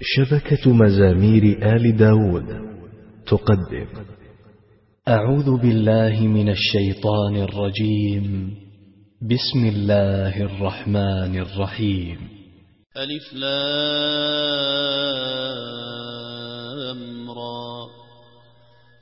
شبكة مزامير آل داود. تقدم. أعوذ بالله من الشيطان الرجيم. بسم الله الرحمن الرحيم. ألف لام.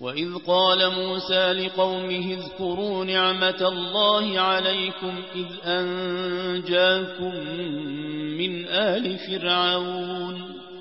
وإذ قال موسى لقومه اذكروا نعمة الله عليكم إذ أنجاكم من آل فرعون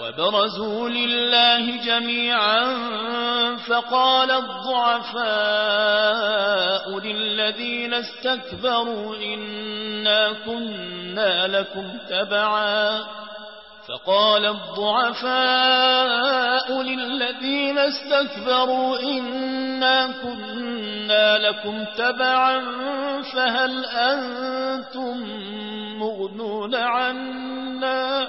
وبرزوا لله جميعا فقال الضعفاء للذين استكبروا إنا كنا لكم تبعا فقال الضعفاء للذين استكبروا إنا كنا لكم تبعا فهل أنتم مغنون عنا؟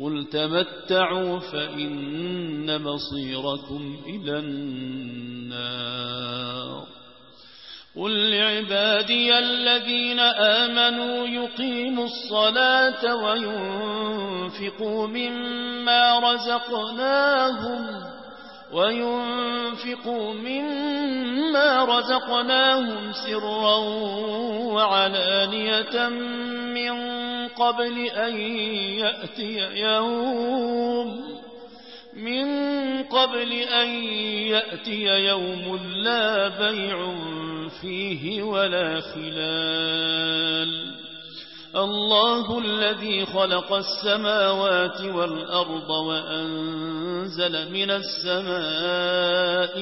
قل تمتعوا فإن مصيركم إلى النار قل لعبادي الذين آمنوا يقيموا الصلاة وينفقوا مما رزقناهم وينفقوا مما رزقناهم سرا وعلانية من قبل أن يأتي يوم من قبل أن يأتي يوم لا بيع فيه ولا خلال الله الذي خلق السماوات والأرض وأنزل من السماء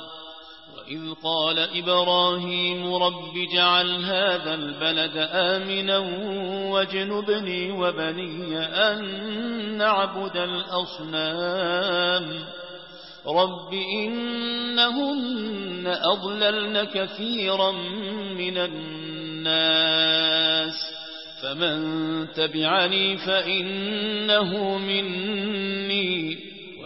إذ قال إبراهيم رب جعل هذا البلد آمنا واجنبني وبني أن نعبد الأصنام. رب إنهن أضللن كثيرا من الناس. فمن تبعني فإنه مني.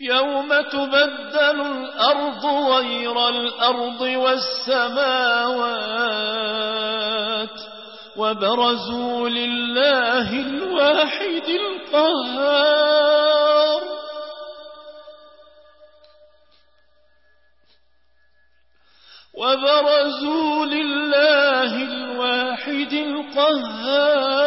يوم تبدل الأرض غير الأرض والسماوات وبرزوا لله الواحد القهار. وبرزوا لله الواحد القهار.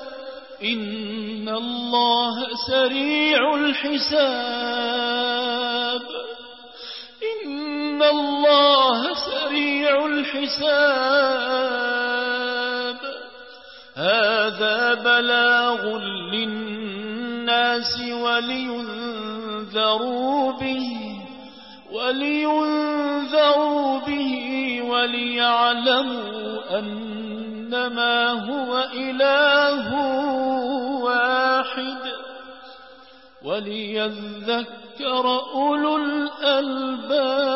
ان الله سريع الحساب ان الله سريع الحساب هذا بلاغ للناس ولينذروا به ولينذروا به وليعلموا أنما هو إله وَلِيَذَّكَّرَ أُولُو الْأَلْبَابِ.